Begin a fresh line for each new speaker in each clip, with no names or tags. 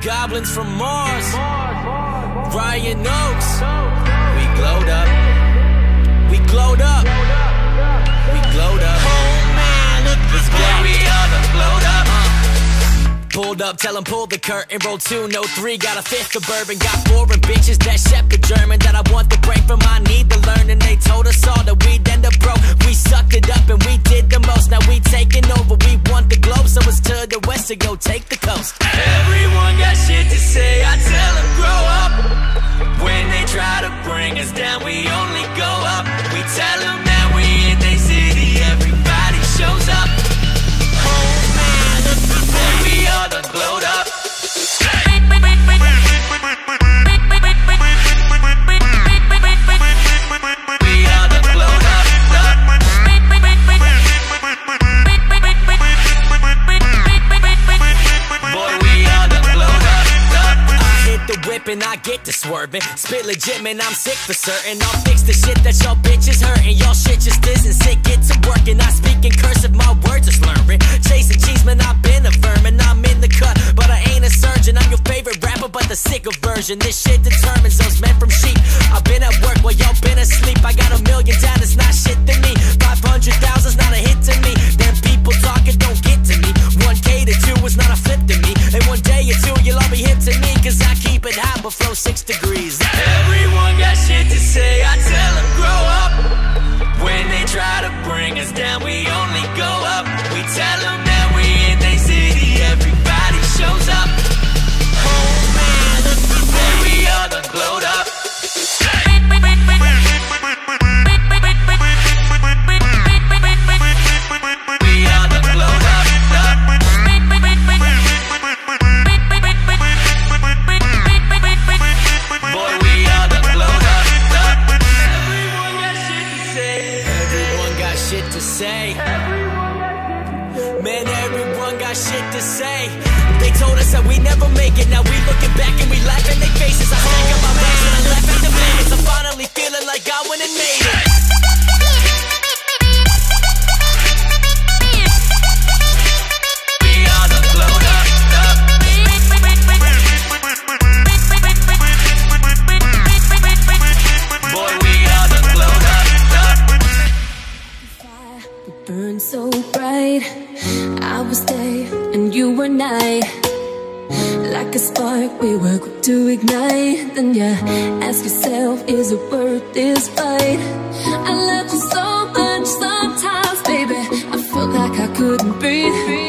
goblins from Mars. Ryan Oakes. We glowed up. We glowed up. We glowed up. Oh man, look this boy. We are the glowed up. Pulled up, tell 'em pull the curtain. Roll two, no three. Got a fifth of bourbon. Got foreign bitches that shepherd German. That I want the break from. I need to learn. And They told us all that we'd end up broke. We sucked it up and we did the most. Now we taking over. We want the globe, so it's to the west to go take the coast. Everyone got shit to say. I tell 'em grow up. When they try to bring us down, we only go up. We tell 'em I get to swerving. Spit legit, man, I'm sick for certain. I'll fix the shit that y'all bitches hurting. Y'all shit just isn't sick. Get to work and I speak in cursive. My words are slurring. Chasing cheese, man, I've been a vermin. I'm in the cut, but I ain't a surgeon. I'm your favorite rapper, but the sicker version. This shit determines those men from sheep. I've been at work while y'all been asleep. I got a million down, it's not shit to me. 500,000's not a hit to me. Them people talking don't get to me. 1K to 2 is not a flip to me. And one day or two, you'll all be hip to me. Cause I keep it hot, but flow six degrees. Everyone got shit to say. I tell them grow up. When they try to bring us down, we only go up. We tell them got shit to say. They told us that we never make it. Now we looking back and we laugh in their faces. I stack up my bags and I laugh at the minutes. I'm finally feeling like I went and made it. We
were quick to ignite. Then you ask yourself, is it worth this fight? I love you so much sometimes, baby. I felt like I couldn't breathe.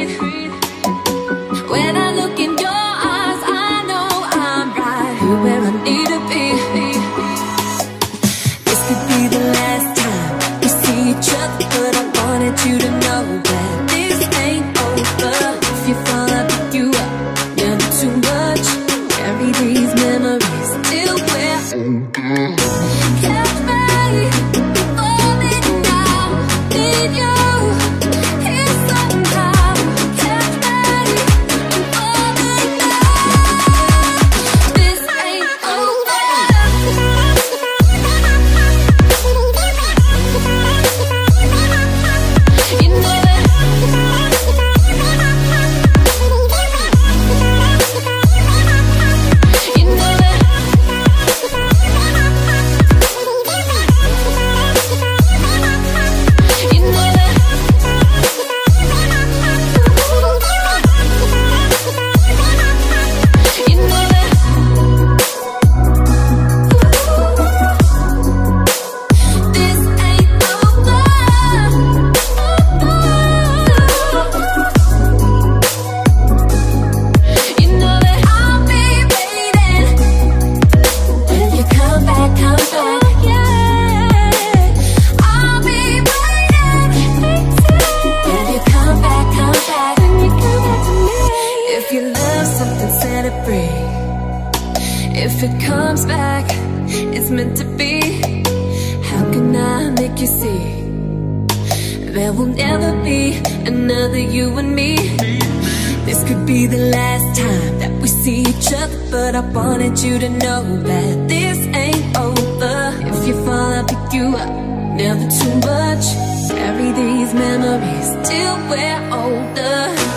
Comes back, it's meant to be. How can I make you see? There will never be another you and me. This could be the last time that we see each other, but I wanted you to know that this ain't over. If you fall, I'll pick you up. Never too much. Carry these memories till we're older.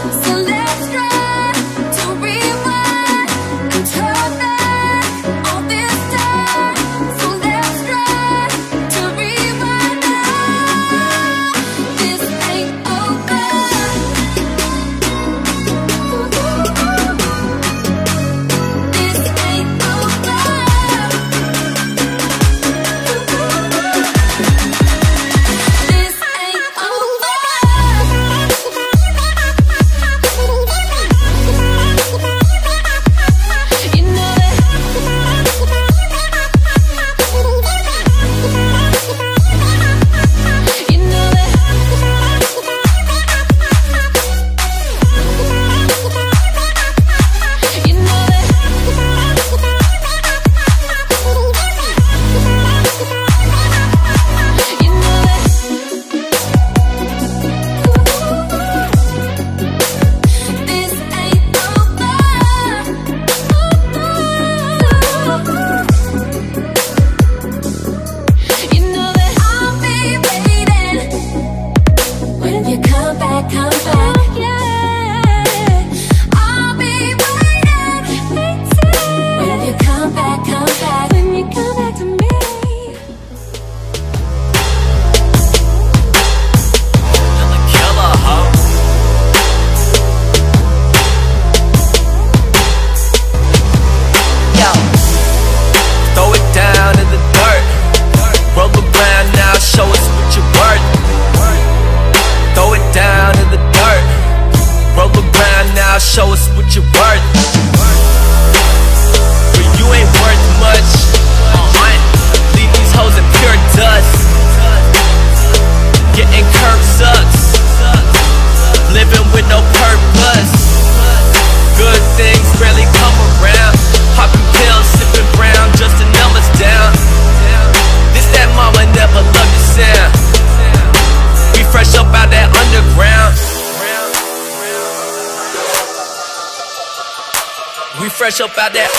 Show us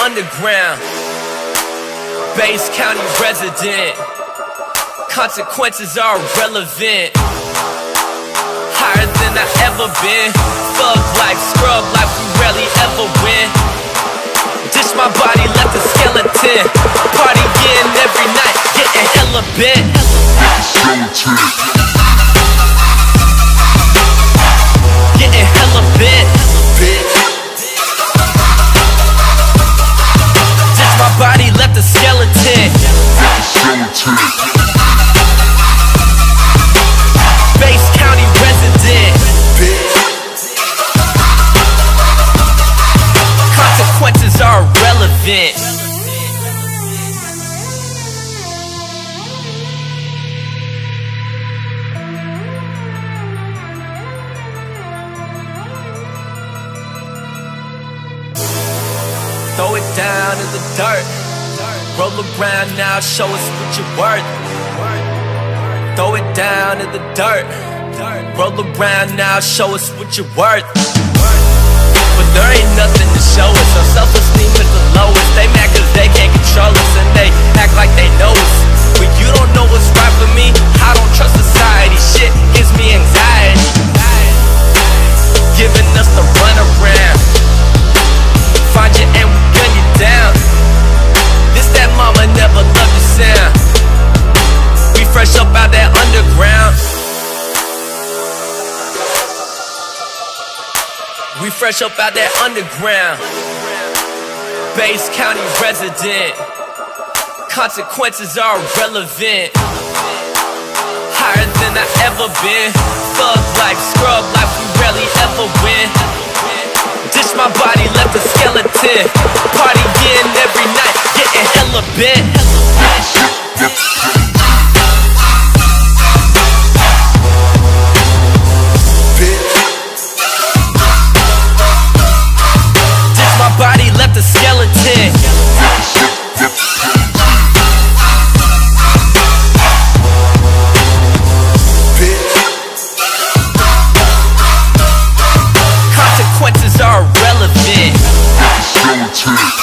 underground. Bass County resident. Consequences are irrelevant. Higher than I ever been. Thug life, scrub life, we rarely ever win. Dish my body, left a skeleton. Partying every night, getting hella bent. Getting hella bent. In the dirt. Roll around now, show us what you're worth. But there ain't nothing to show us. Our self esteem is the lowest. They mad cause they can't control us and they act like they know us. When you don't know what's right for me, I don't trust society. Shit gives me anxiety. Giving us the runaround. Find you and fresh up out that underground. Bass County resident. Consequences are irrelevant. Higher than I ever been. Thug life, scrub life, we rarely ever win. Dish my body, left a skeleton. Partying every night, getting hella bent. Left a skeleton. Consequences are irrelevant. Getting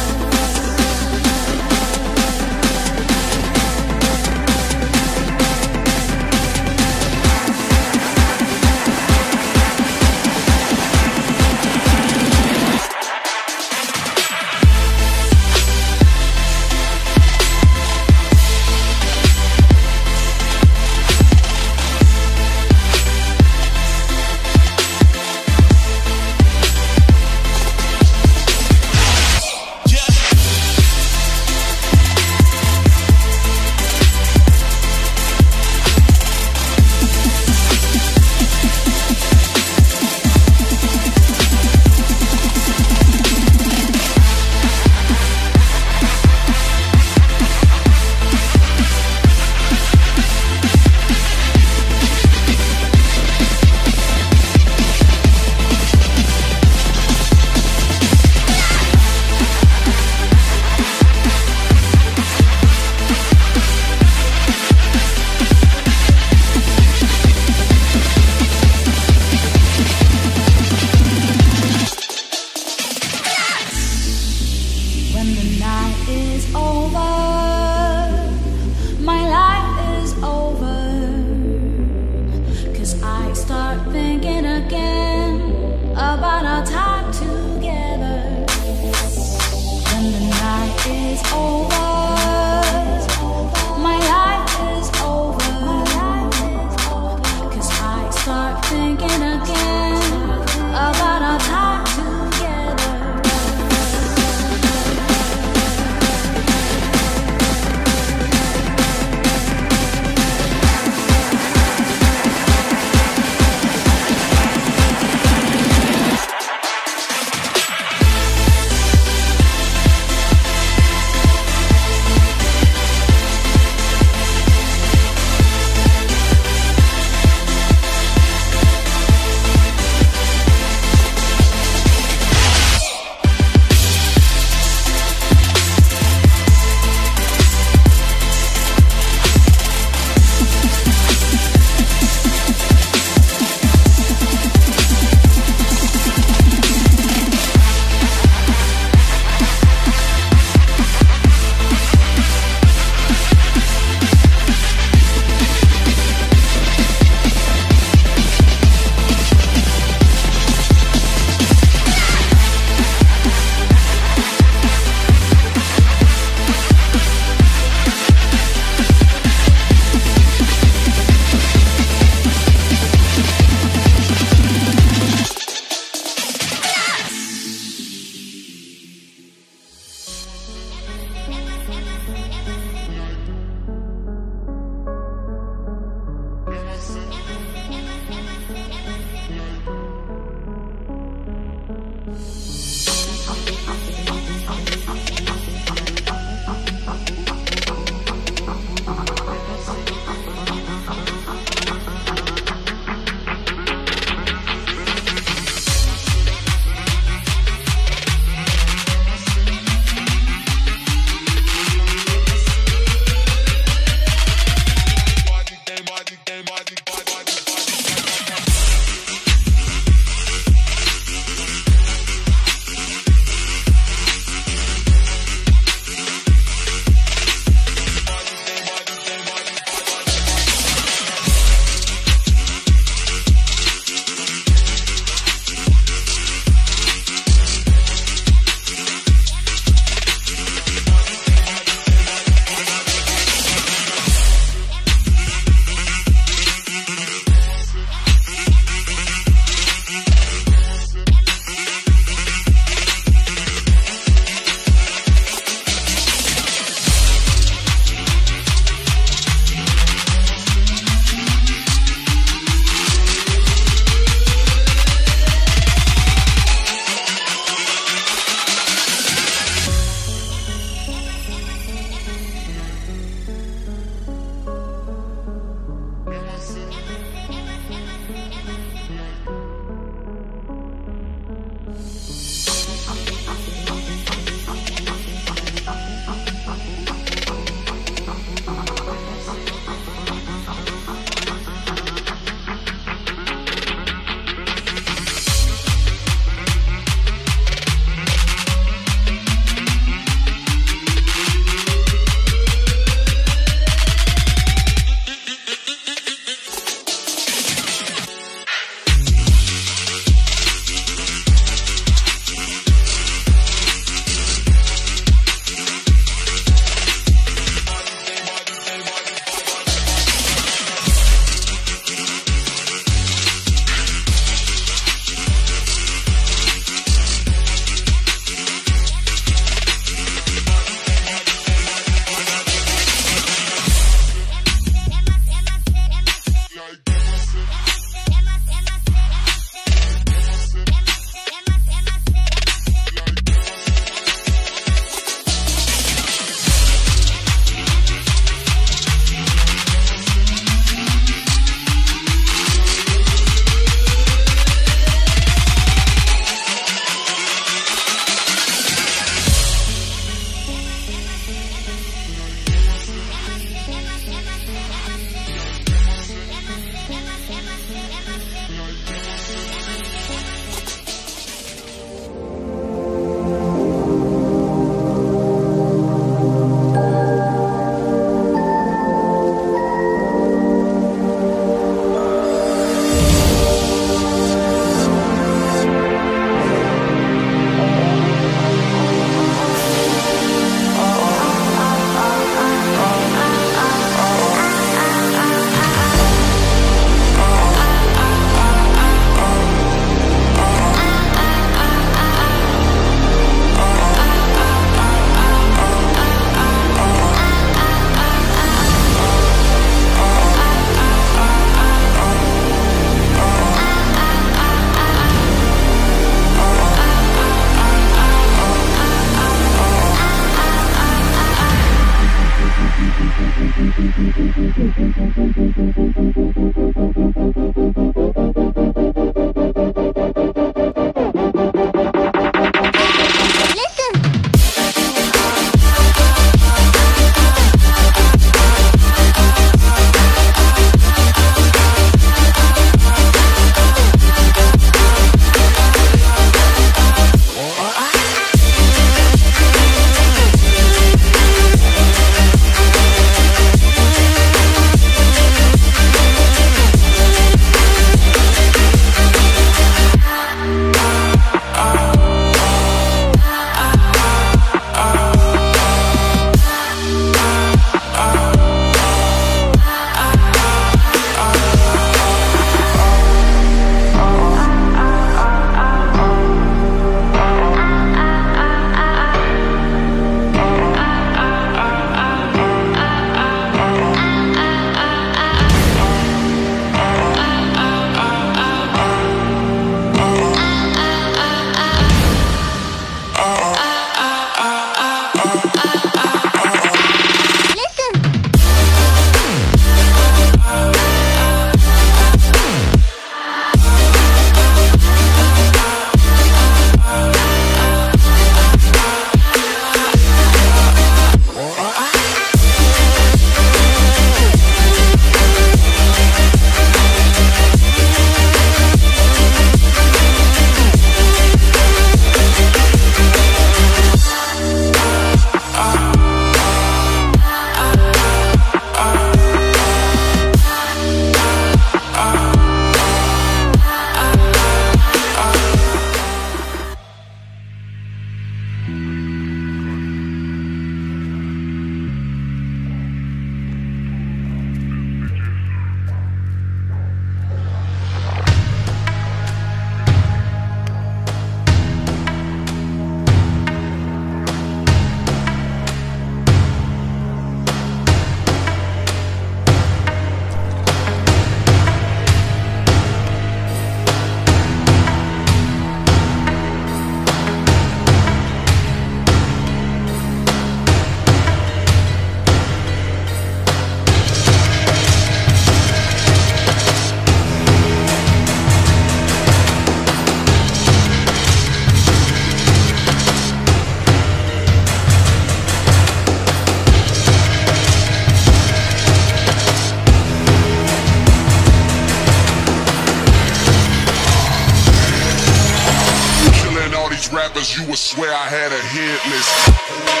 all you would swear I had a hit list.